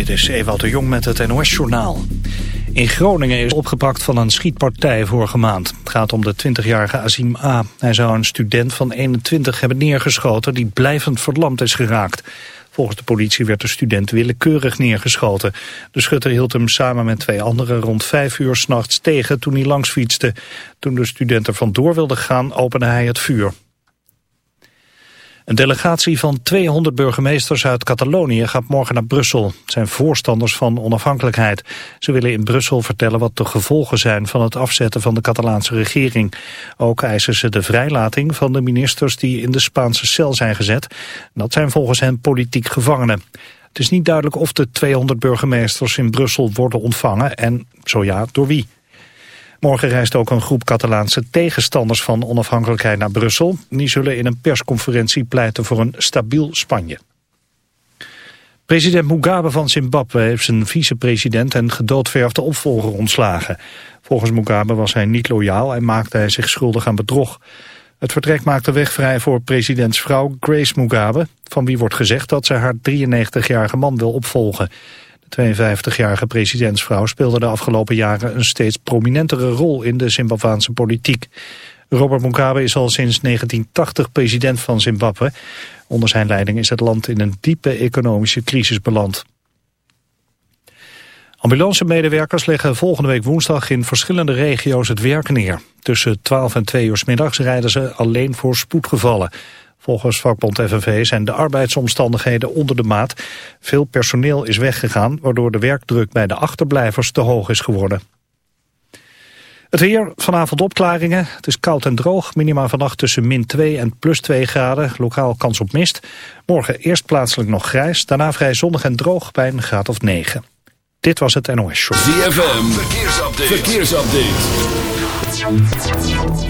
Dit is Ewout de Jong met het NOS-journaal. In Groningen is opgepakt van een schietpartij vorige maand. Het gaat om de 20-jarige Azim A. Hij zou een student van 21 hebben neergeschoten... die blijvend verlamd is geraakt. Volgens de politie werd de student willekeurig neergeschoten. De schutter hield hem samen met twee anderen rond vijf uur s'nachts tegen... toen hij langs fietste. Toen de student er vandoor wilde gaan, opende hij het vuur. Een delegatie van 200 burgemeesters uit Catalonië gaat morgen naar Brussel. Het zijn voorstanders van onafhankelijkheid. Ze willen in Brussel vertellen wat de gevolgen zijn van het afzetten van de Catalaanse regering. Ook eisen ze de vrijlating van de ministers die in de Spaanse cel zijn gezet. Dat zijn volgens hen politiek gevangenen. Het is niet duidelijk of de 200 burgemeesters in Brussel worden ontvangen en zo ja, door wie. Morgen reist ook een groep Catalaanse tegenstanders van onafhankelijkheid naar Brussel. Die zullen in een persconferentie pleiten voor een stabiel Spanje. President Mugabe van Zimbabwe heeft zijn vicepresident en gedoodverfde opvolger ontslagen. Volgens Mugabe was hij niet loyaal en maakte hij zich schuldig aan bedrog. Het vertrek maakte weg vrij voor presidentsvrouw Grace Mugabe... van wie wordt gezegd dat ze haar 93-jarige man wil opvolgen. 52-jarige presidentsvrouw speelde de afgelopen jaren een steeds prominentere rol in de Zimbabwaanse politiek. Robert Mugabe is al sinds 1980 president van Zimbabwe. Onder zijn leiding is het land in een diepe economische crisis beland. Ambulance-medewerkers leggen volgende week woensdag in verschillende regio's het werk neer. Tussen 12 en 2 uur middags rijden ze alleen voor spoedgevallen. Volgens vakbond FNV zijn de arbeidsomstandigheden onder de maat. Veel personeel is weggegaan, waardoor de werkdruk bij de achterblijvers te hoog is geworden. Het weer, vanavond opklaringen. Het is koud en droog. Minima vannacht tussen min 2 en plus 2 graden. Lokaal kans op mist. Morgen eerst plaatselijk nog grijs. Daarna vrij zonnig en droog bij een graad of 9. Dit was het NOS Show. Verkeersupdate. verkeersupdate.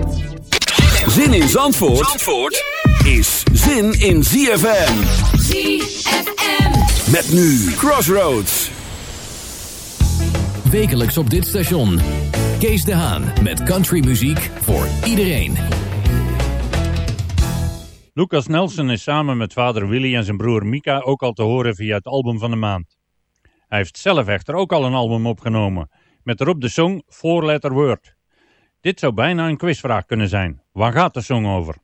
Zin in Zandvoort, Zandvoort is zin in ZFM. ZFM. Met nu Crossroads. Wekelijks op dit station. Kees de Haan met countrymuziek voor iedereen. Lucas Nelson is samen met vader Willy en zijn broer Mika ook al te horen via het album van de maand. Hij heeft zelf echter ook al een album opgenomen, met erop de song Four Letter Word. Dit zou bijna een quizvraag kunnen zijn. Waar gaat de song over?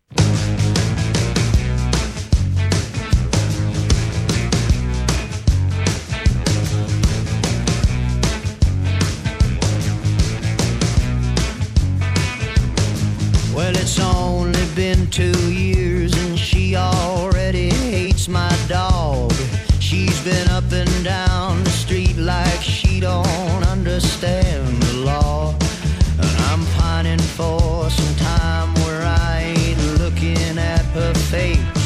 Well, it's only been two years and she already hates my dog. She's been up and down the street like she don't understand the law. And I'm pining for some time at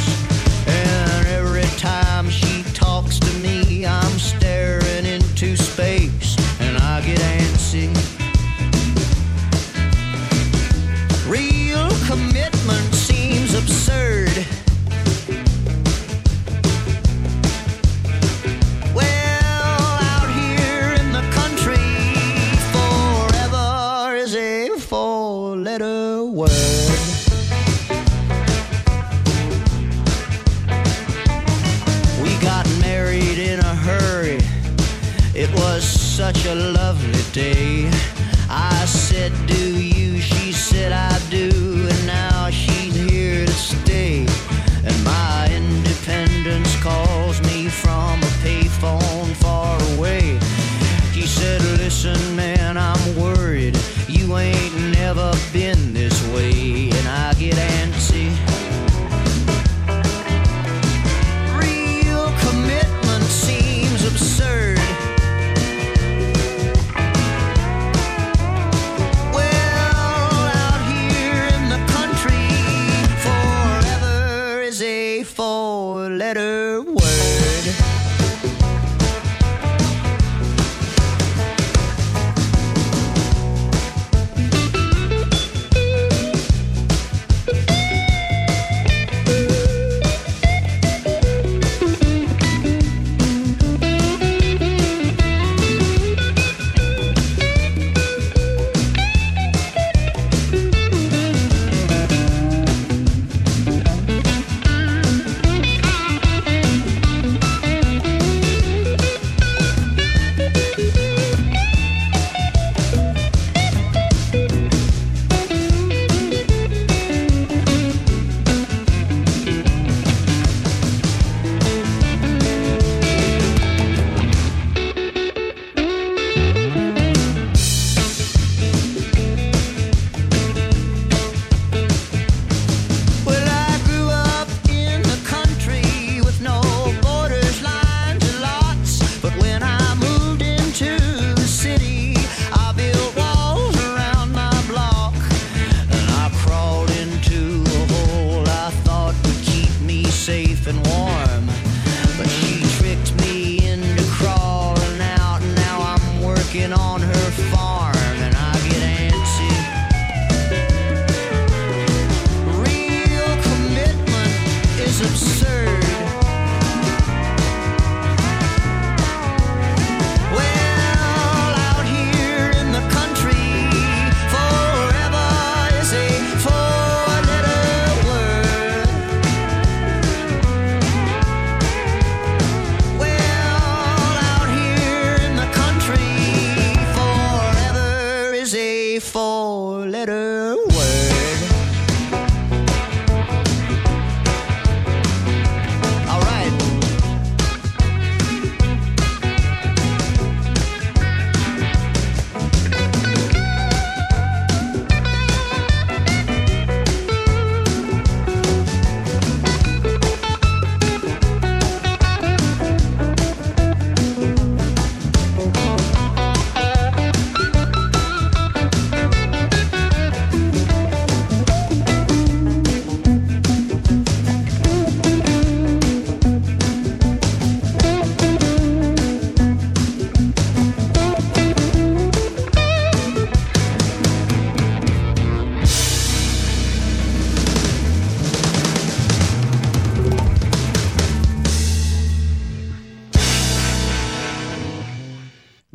day. I said, Do you?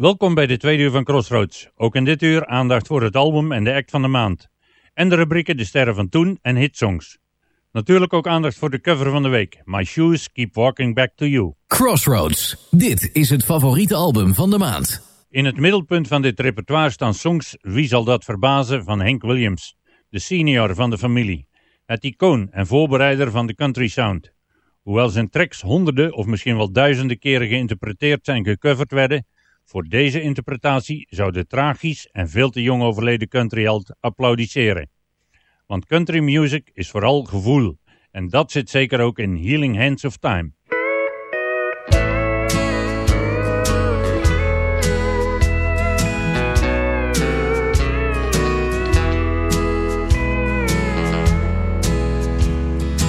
Welkom bij de tweede uur van Crossroads. Ook in dit uur aandacht voor het album en de act van de maand. En de rubrieken De Sterren van Toen en Hitsongs. Natuurlijk ook aandacht voor de cover van de week. My Shoes Keep Walking Back to You. Crossroads. Dit is het favoriete album van de maand. In het middelpunt van dit repertoire staan songs Wie zal dat verbazen van Hank Williams. De senior van de familie. Het icoon en voorbereider van de country sound. Hoewel zijn tracks honderden of misschien wel duizenden keren geïnterpreteerd zijn gecoverd werden, voor deze interpretatie zou de tragisch en veel te jong overleden countryheld applaudisseren. Want country music is vooral gevoel. En dat zit zeker ook in Healing Hands of Time.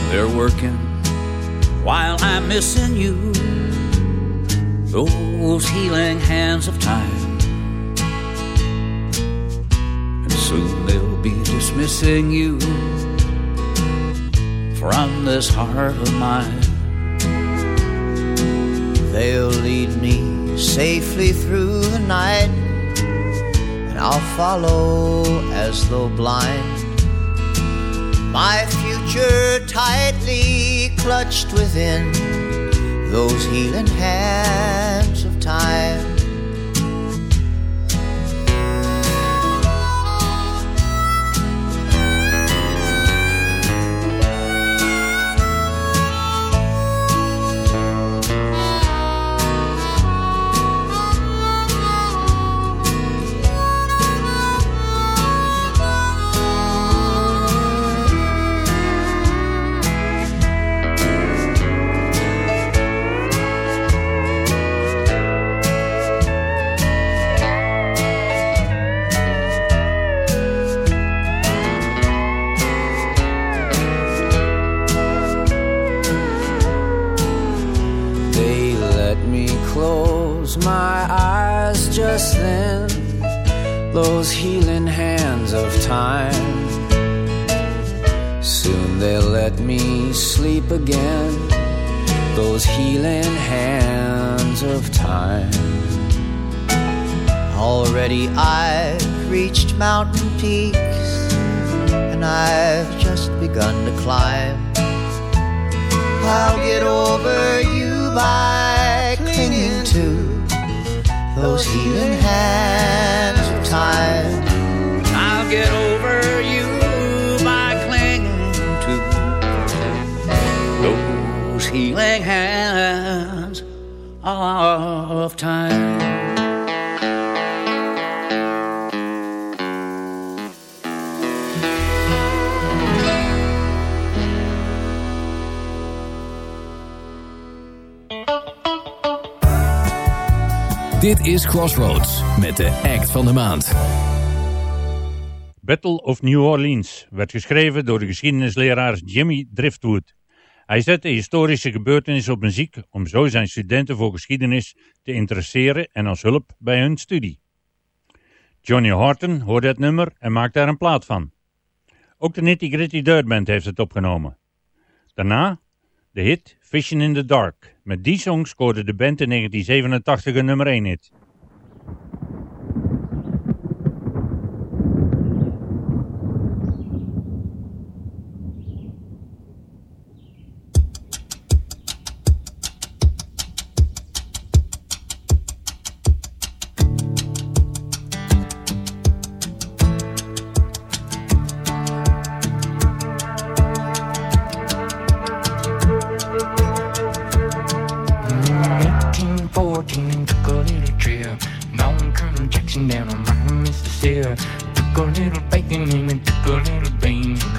They're working while I'm missing you. Those healing hands of time. And soon they'll be dismissing you from this heart of mine. They'll lead me safely through the night, and I'll follow as though blind. My future tightly clutched within those healing hands of time. Just those healing hands of time. Soon they'll let me sleep again, those healing hands of time. Already I've reached mountain peaks and I've just begun to climb. I'll get over you by clinging to those healing hands of time. I'll get over you by clinging to those healing hands of time. Dit is Crossroads met de act van de maand. Battle of New Orleans werd geschreven door de geschiedenisleraar Jimmy Driftwood. Hij zette historische gebeurtenissen op muziek om zo zijn studenten voor geschiedenis te interesseren en als hulp bij hun studie. Johnny Horton hoorde het nummer en maakte er een plaat van. Ook de Nitty Gritty Dirt Band heeft het opgenomen. Daarna de hit Fishing in the Dark. Met die song scoorde de band in 1987 een nummer 1 hit.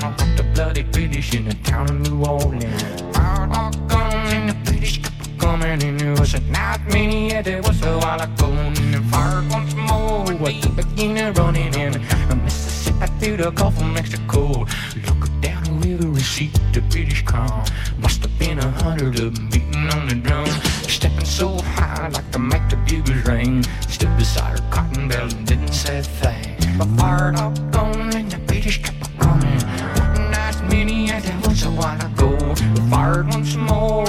Up the bloody British in the town of New Orleans. Fired all guns and the British kept coming and it was a night many yeah, there was a while ago. And then fired once more and we began running in Mississippi through the Gulf of Mexico. Look down the river and see the British come. Must have been a hundred of them beating on the drum. Stepping so high like to make the bugles ring. Stood beside her cotton belt and didn't say a thing. But fired up gone and the British kept coming. One night many as it was a while ago. We fired once more.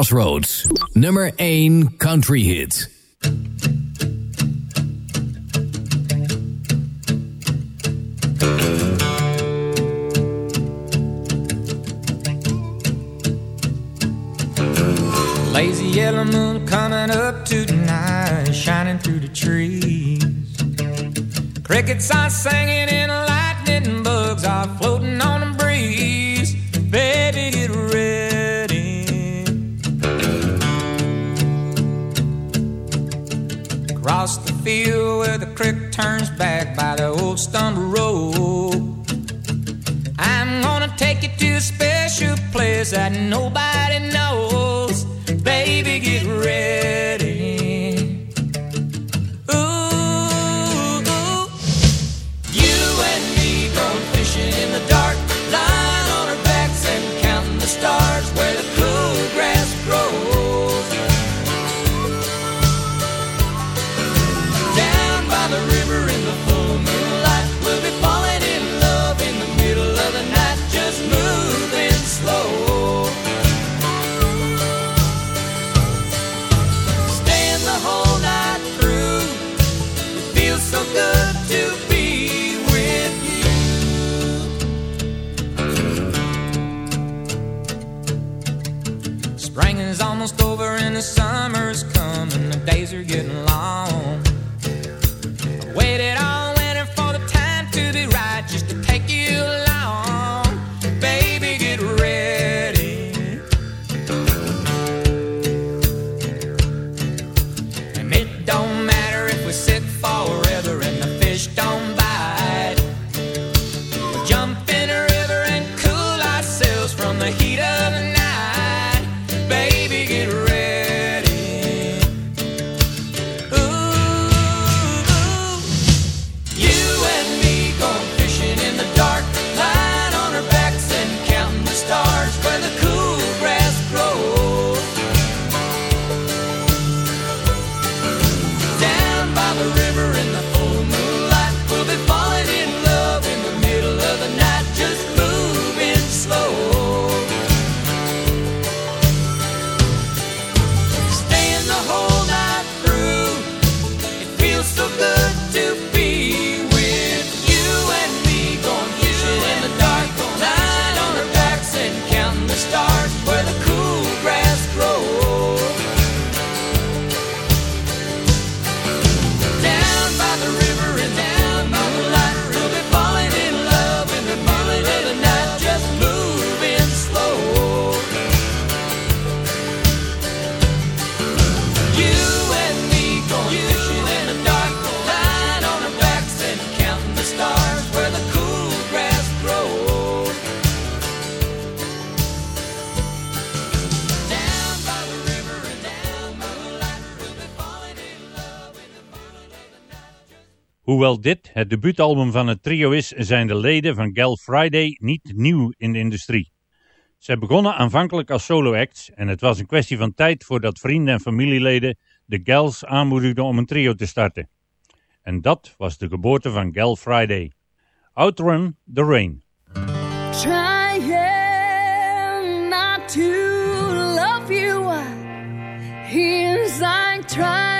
Crossroads. Nummer 1 country hit. Lazy yellow moon coming up to tonight, shining through the trees. Crickets are sang Hoewel dit het debuutalbum van het trio is, zijn de leden van Gal Friday niet nieuw in de industrie. Zij begonnen aanvankelijk als solo-acts en het was een kwestie van tijd voordat vrienden en familieleden de Gals aanmoedigden om een trio te starten. En dat was de geboorte van Gal Friday. Outrun the Rain. Trying not to love you, I try.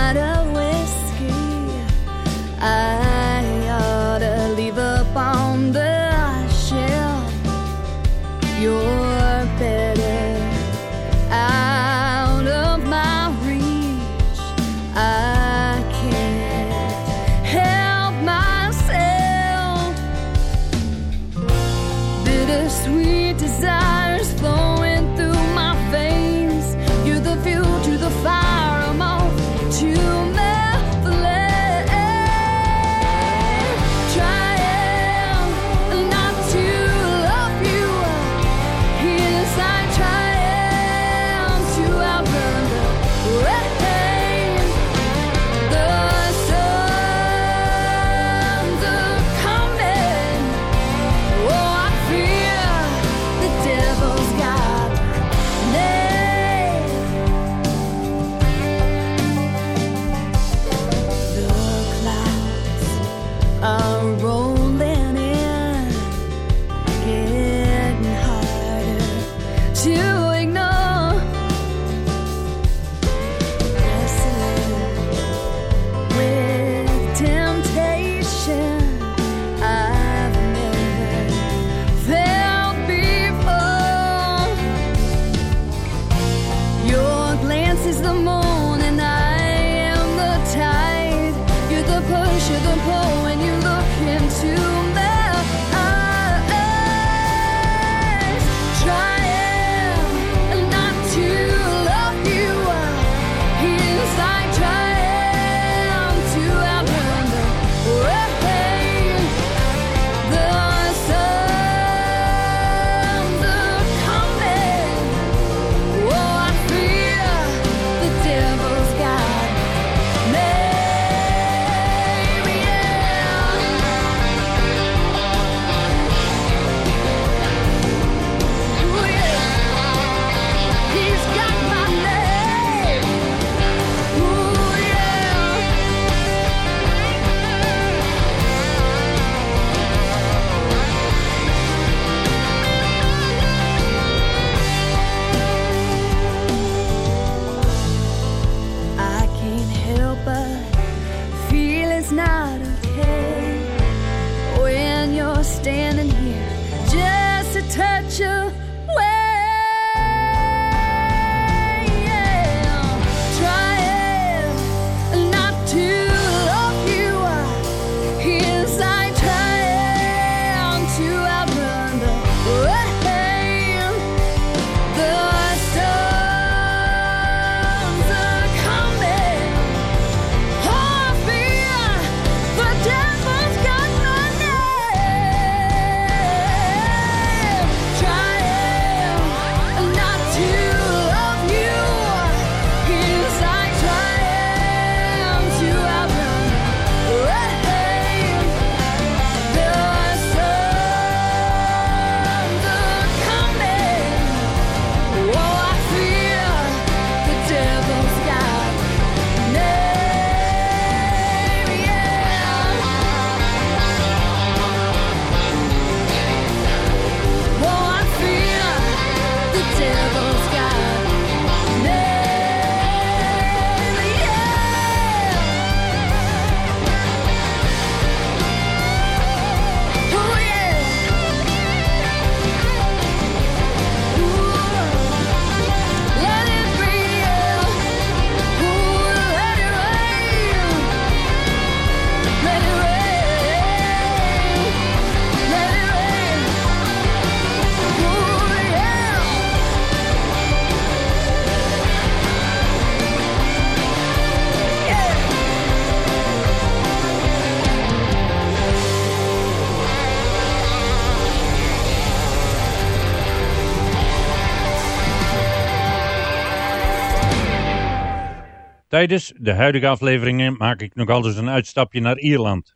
Tijdens de huidige afleveringen maak ik nog altijd een uitstapje naar Ierland.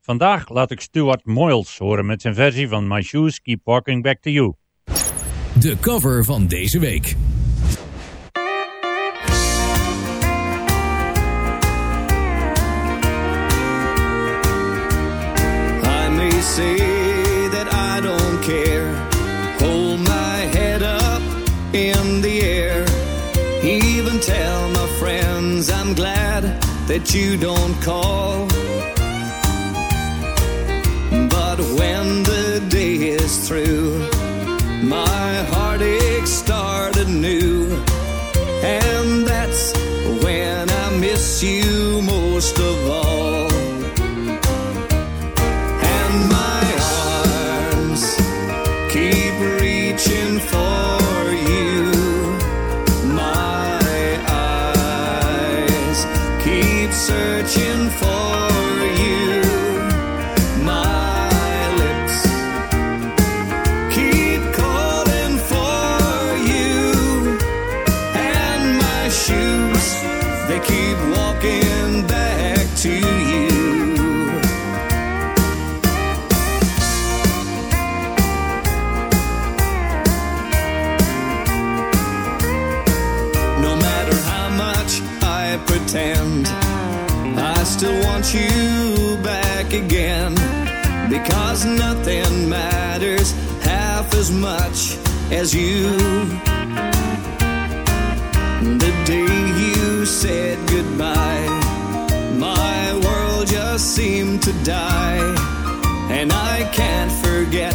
Vandaag laat ik Stuart Moyles horen met zijn versie van My Shoes Keep Walking Back to You. De cover van deze week. I may say that you don't call. But when the day is through, my heartache started new. And that's when I miss you most of all. Much as you. The day you said goodbye, my world just seemed to die. And I can't forget,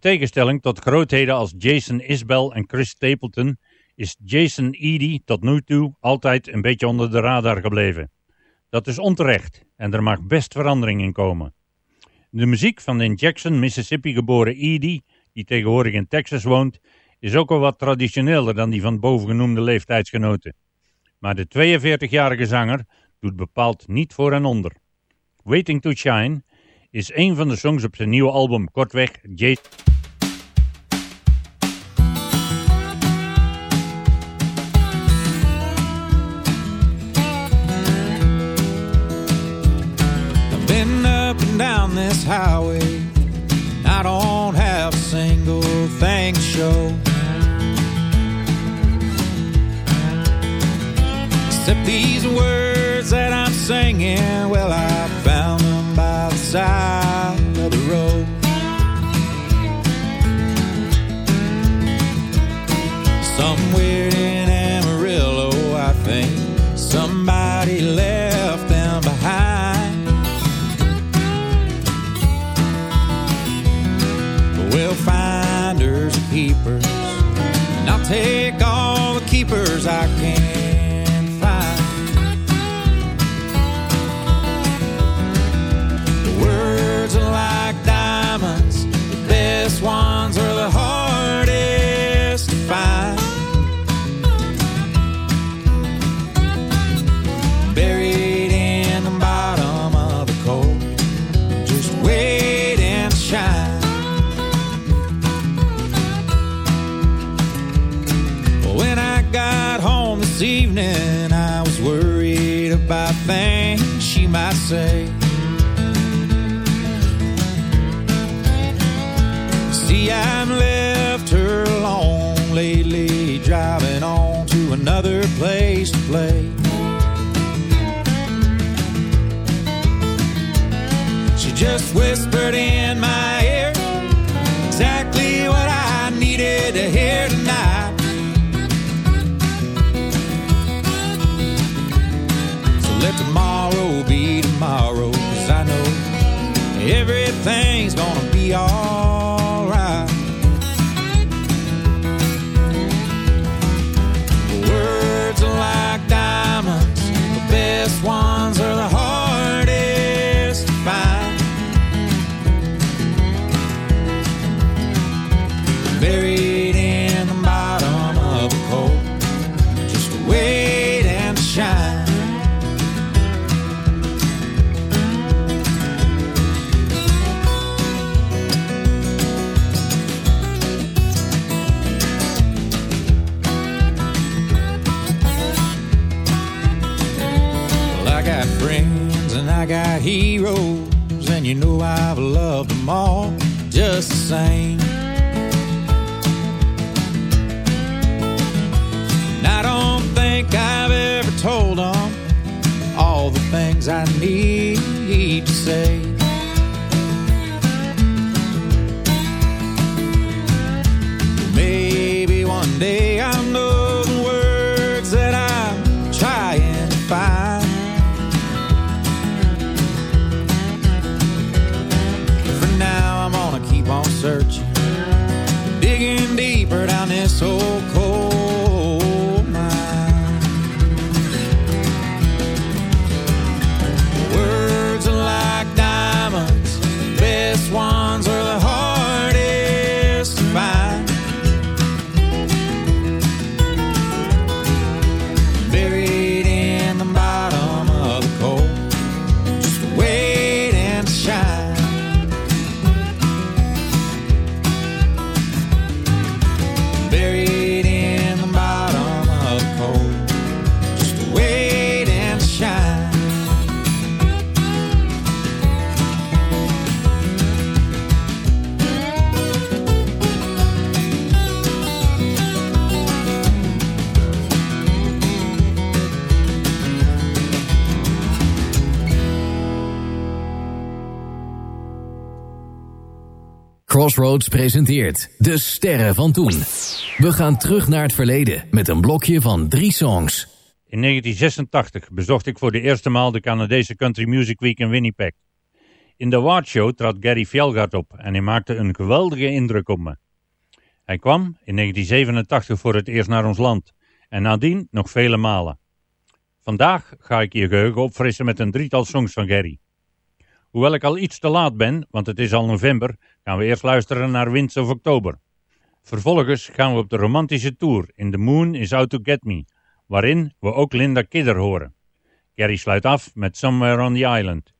tegenstelling tot grootheden als Jason Isbell en Chris Stapleton is Jason Eady tot nu toe altijd een beetje onder de radar gebleven. Dat is onterecht en er mag best verandering in komen. De muziek van de in Jackson, Mississippi geboren Eady, die tegenwoordig in Texas woont, is ook wel wat traditioneler dan die van bovengenoemde leeftijdsgenoten. Maar de 42-jarige zanger doet bepaald niet voor en onder. Waiting to Shine is een van de songs op zijn nieuwe album, kortweg and down this highway. I don't have a single thing to show. Except these words that I'm singing. Well, I side of the road. Somewhere in say. See, I've left her alone lately, driving on to another place to play. She just whispered heroes, and you know I've loved them all just the same. And I don't think I've ever told them all the things I need to say. Searching, digging deeper down this old Crossroads presenteert De Sterren van Toen. We gaan terug naar het verleden met een blokje van drie songs. In 1986 bezocht ik voor de eerste maal de Canadese Country Music Week in Winnipeg. In de Award Show trad Gary Fjellgaard op en hij maakte een geweldige indruk op me. Hij kwam in 1987 voor het eerst naar ons land en nadien nog vele malen. Vandaag ga ik je geheugen opfrissen met een drietal songs van Gary. Hoewel ik al iets te laat ben, want het is al november, gaan we eerst luisteren naar Winds of Oktober. Vervolgens gaan we op de romantische tour in The Moon is Out to Get Me, waarin we ook Linda Kidder horen. Gary sluit af met Somewhere on the Island.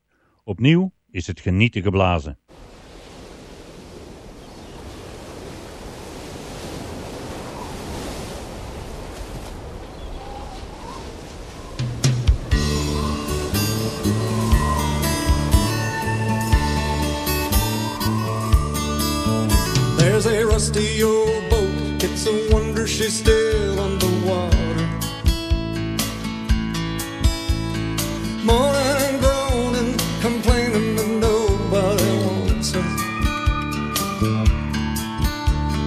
Opnieuw is het genieten geblazen. Rusty old boat. It's a wonder she's still underwater. Moaning and groaning, complaining that nobody wants her.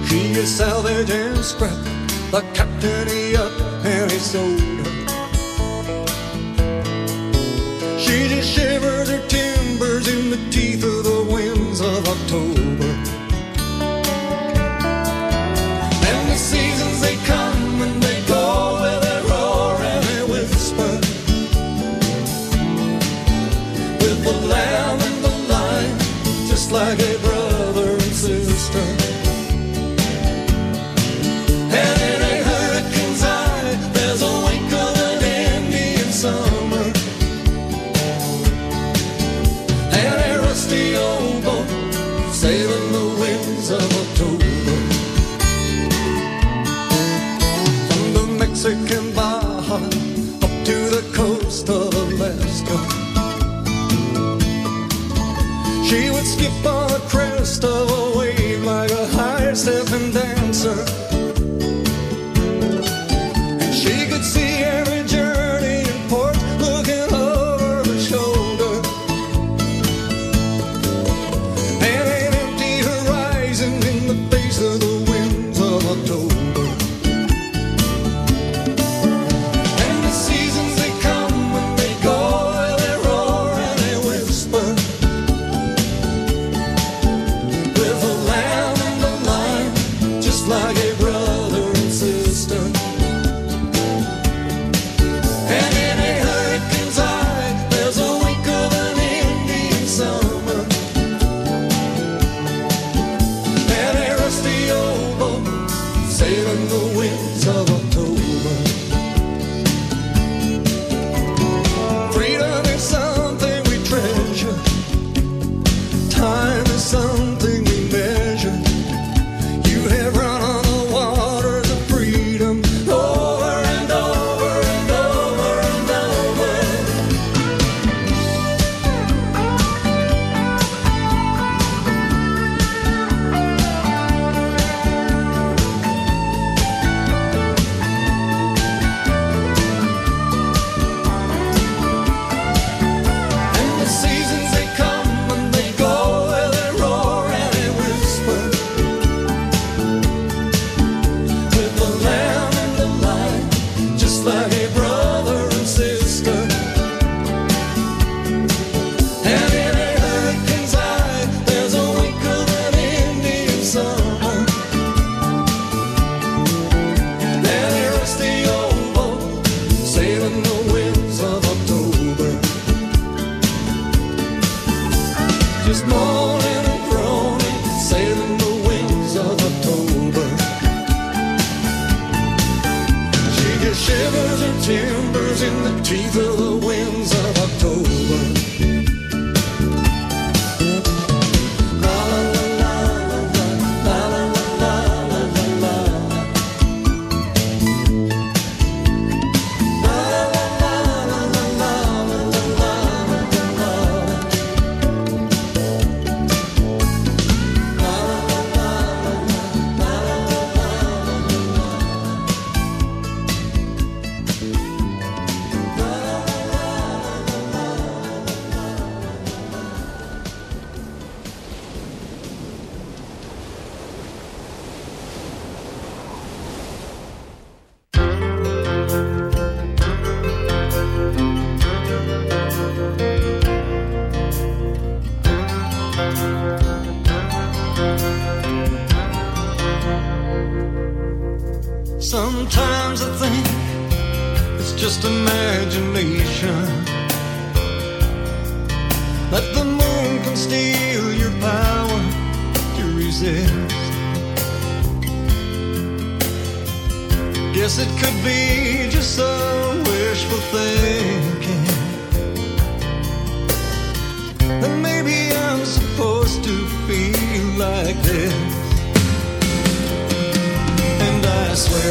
She is salvage and scrap, the captain he up and he sold her. She just shivers her timbers in the teeth of the winds of October.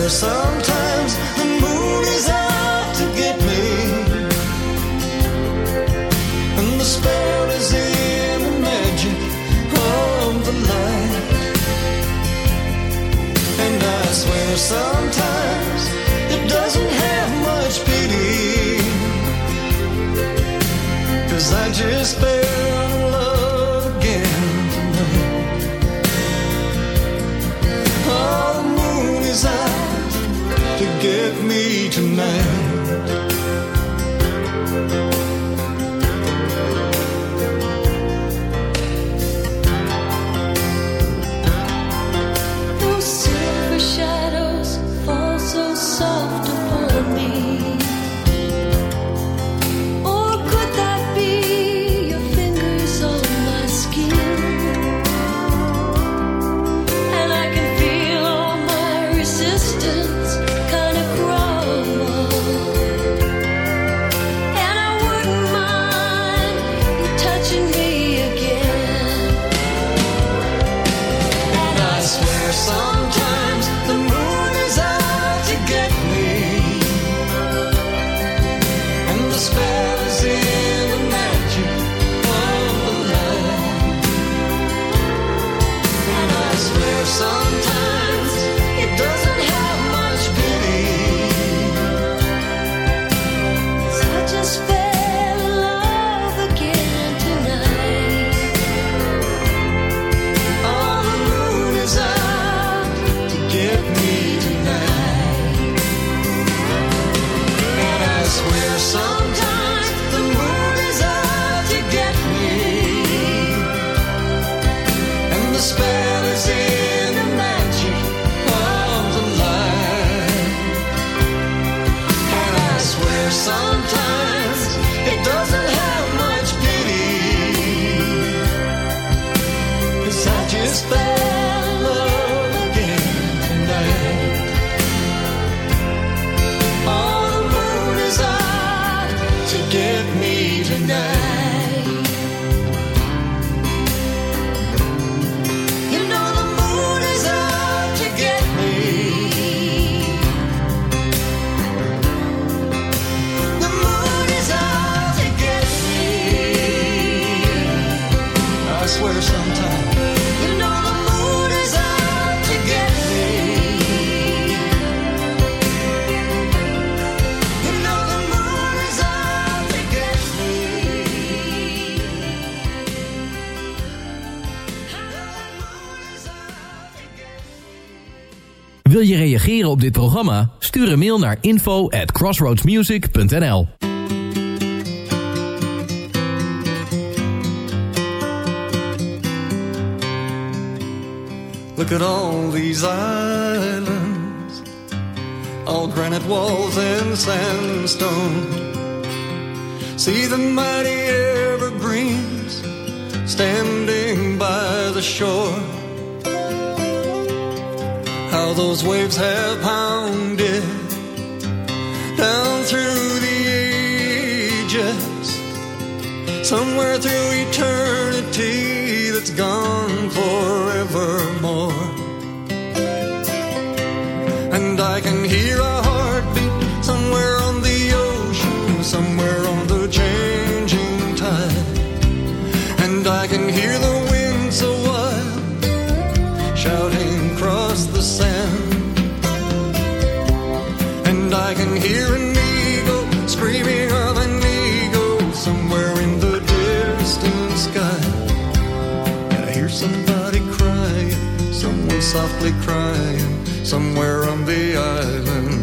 sometimes the moon is out to get me, and the spell is in the magic of the light. And I swear sometimes it doesn't have much pity, cause I just. tonight programma? Stuur een mail naar info at crossroadsmusic.nl Look at all these islands, all granite walls and sandstone. See the mighty evergreens standing by the shore. How those waves have pounded down through the ages, somewhere softly crying, somewhere on the island.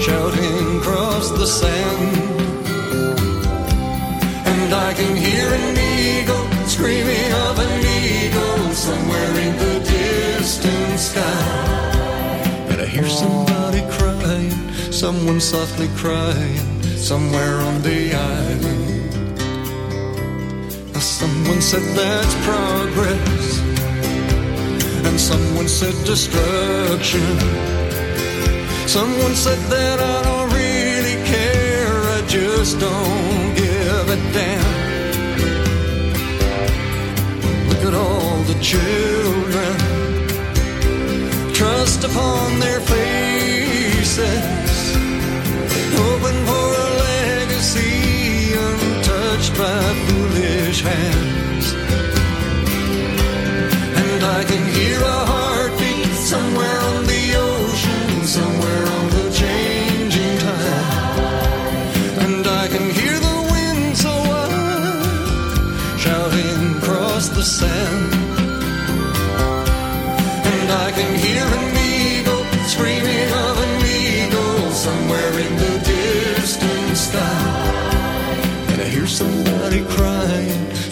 shouting across the sand. And I can hear an eagle screaming of an eagle somewhere in the distant sky. And I hear somebody crying, someone softly crying, somewhere on the island. Now someone said that's progress, and someone said destruction. Someone said that I don't really care, I just don't give a damn. Look at all the children, trust upon their faces, hoping for a legacy untouched by foolish hands.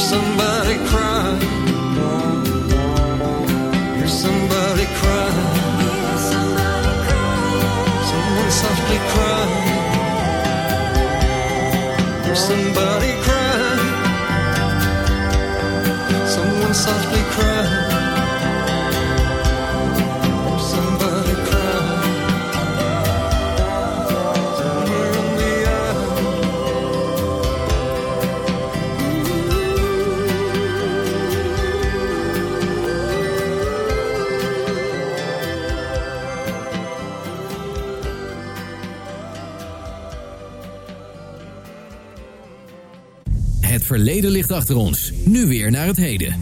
somebody crying. Hear somebody crying. Someone softly crying. Hear somebody crying. Someone softly cry. Verleden ligt achter ons. Nu weer naar het heden.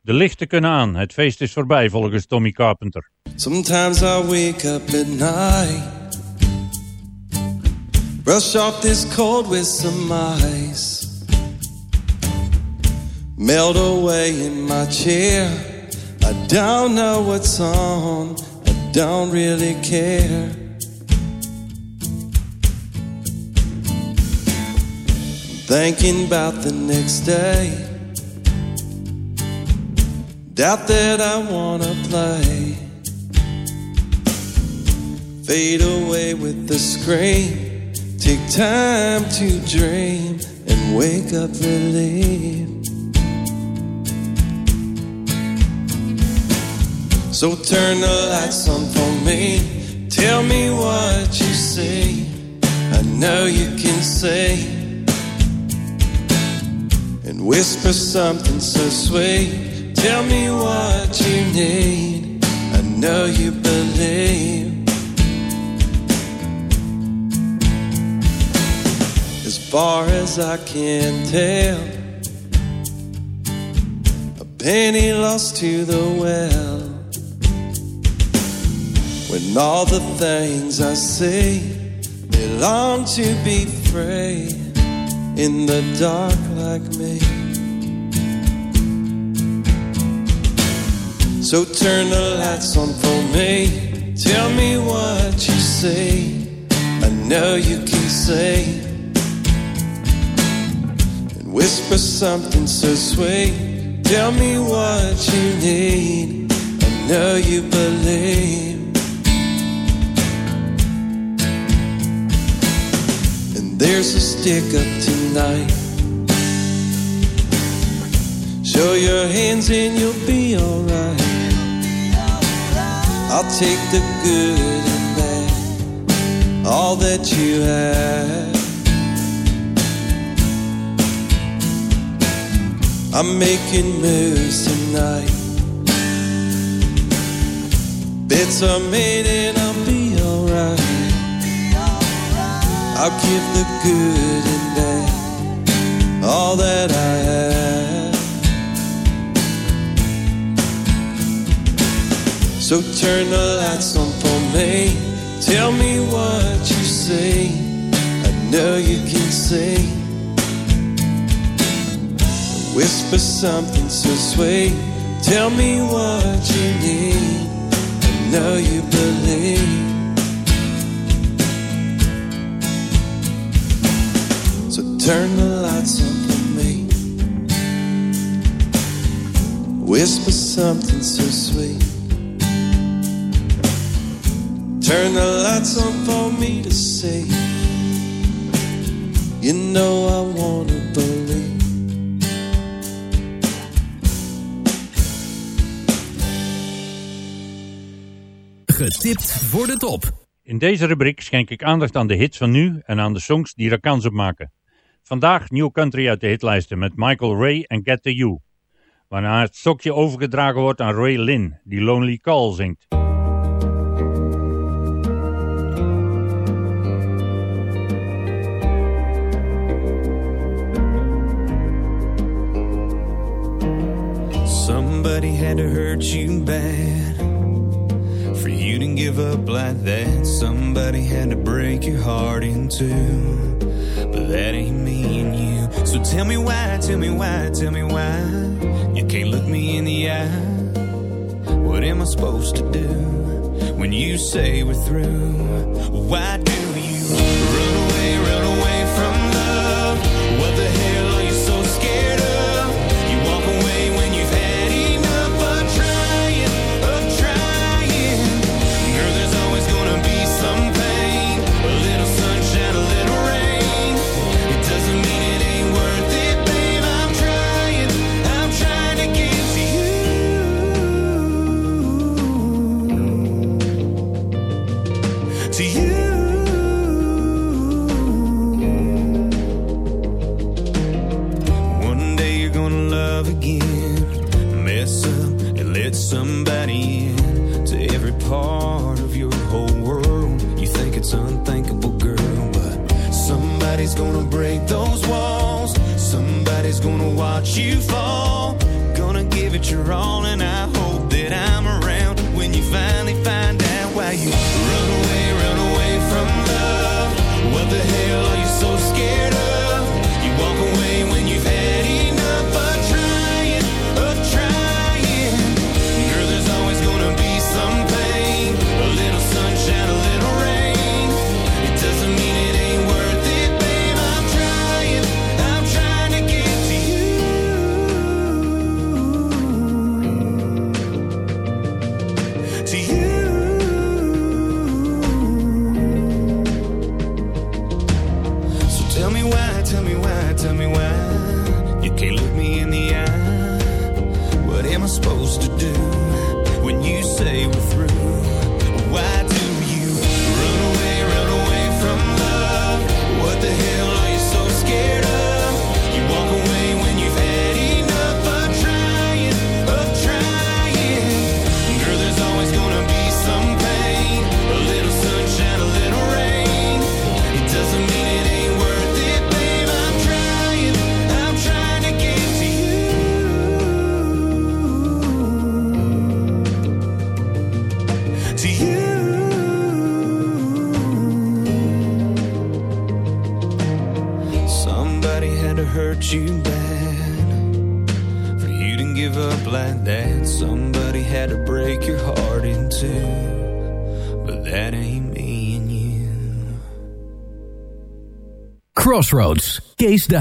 De lichten kunnen aan. Het feest is voorbij volgens Tommy Carpenter. Sometimes I wake up at night, brush off this cold with some ice, melt away in my chair. I don't know what's on, I don't really care. Thinking about the next day, doubt that I wanna play. Fade away with the scream. Take time to dream and wake up relieved. So turn the lights on for me. Tell me what you see. I know you can and whisper something so sweet. Tell me what you need. I know you believe. As far as I can tell, a penny lost to the well. When all the things I see, they long to be free in the dark like me. So turn the lights on for me. Tell me what you see. I know you can say and whisper something so sweet. Tell me what you need. I know you believe. There's a stick up tonight. Show your hands and you'll be alright. I'll take the good and bad, all that you have. I'm making moves tonight. Bits are made and I'll be alright. I'll give the good and bad, all that I have. So turn the lights on for me. Tell me what you see. I know you can see. Whisper something so sweet. Tell me what you need. I know you believe. Turn the lights on for me. Whisper something so sweet. Turn the lights on for me to see. You know I wanna believe. Getipt voor de top. In deze rubriek schenk ik aandacht aan de hits van nu en aan de songs die er kans op maken. Vandaag New Country uit de hitlijsten met Michael Ray en Get To You. Waarna het stokje overgedragen wordt aan Ray Lynn, die Lonely Call zingt. Somebody had to hurt you bad for you to give up like that. Somebody had to break your heart in two, but that ain't me and you. So tell me why, tell me why, tell me why you can't look me in the eye. What am I supposed to do when you say we're through? Why do you run away, run away from love? part of your whole world. You think it's unthinkable, girl, but somebody's gonna break those walls. Somebody's gonna watch you fall. Gonna give it your all, and I hope that I'm around when you finally find out why you run away, run away from love. What the hell are you so scared of? you bad for you to give up like that. Somebody had to break your heart in two, but that ain't me and you. Crossroads, Case de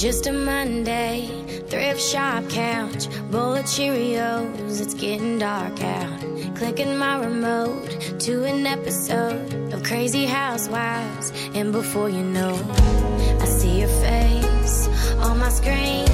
Just a Monday, thrift shop couch, bowl of Cheerios. It's getting dark out. Clicking my remote to an episode of Crazy Housewives, and before you know, I see your face on my screen.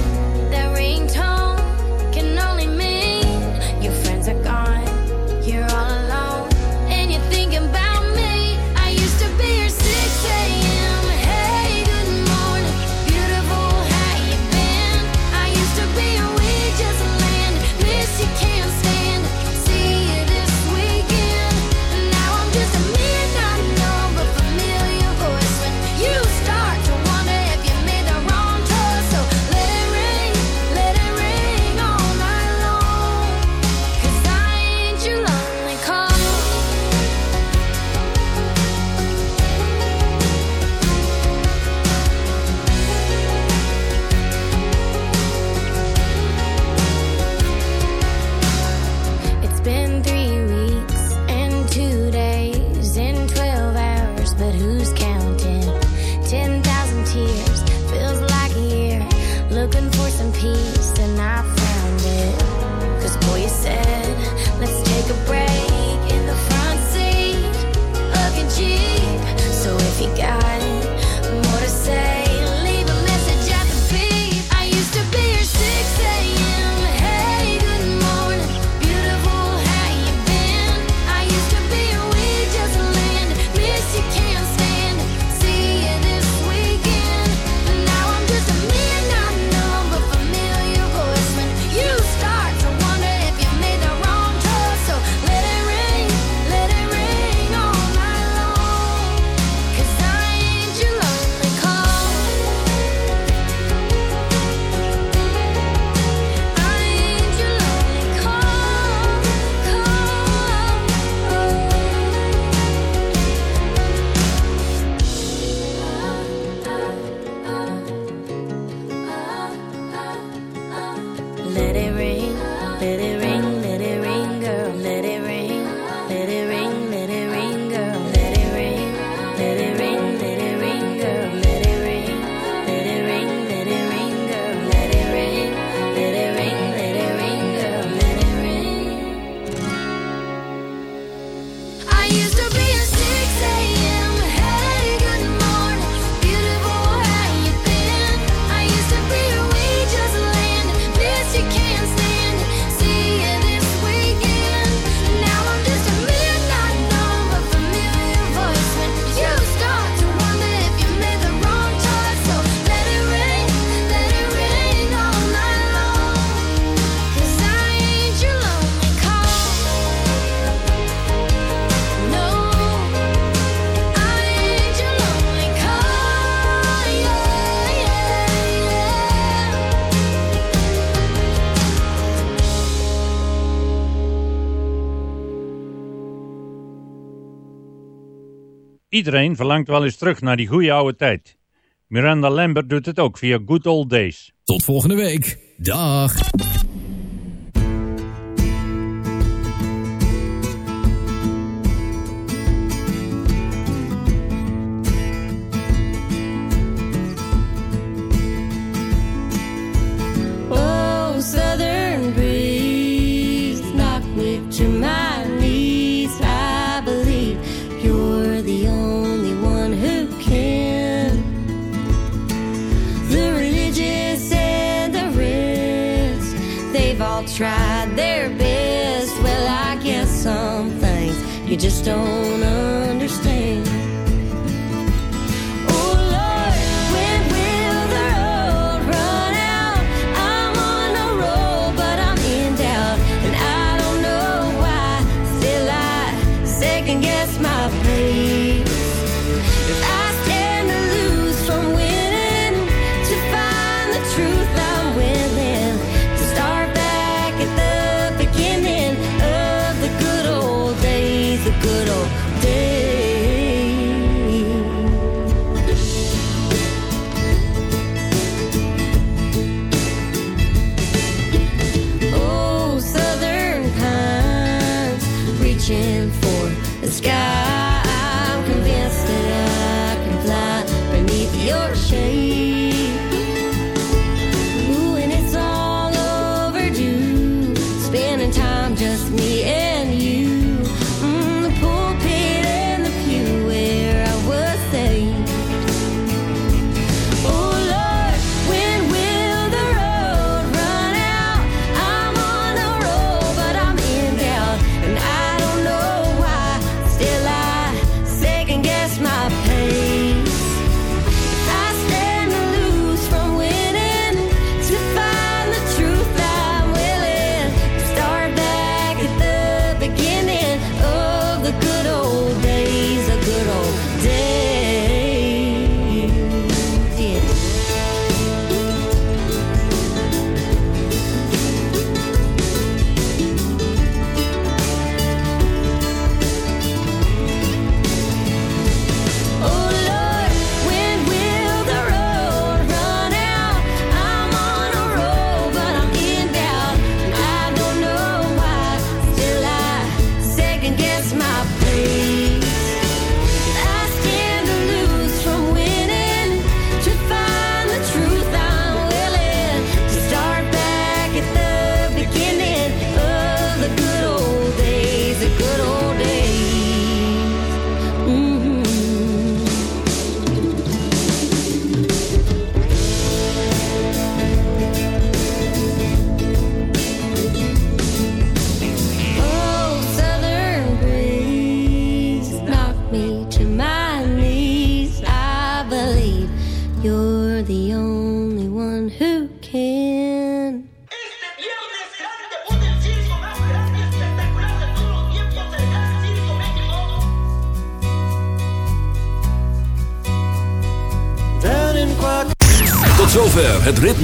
Iedereen verlangt wel eens terug naar die goede oude tijd. Miranda Lambert doet het ook via Good Old Days. Tot volgende week. Dag.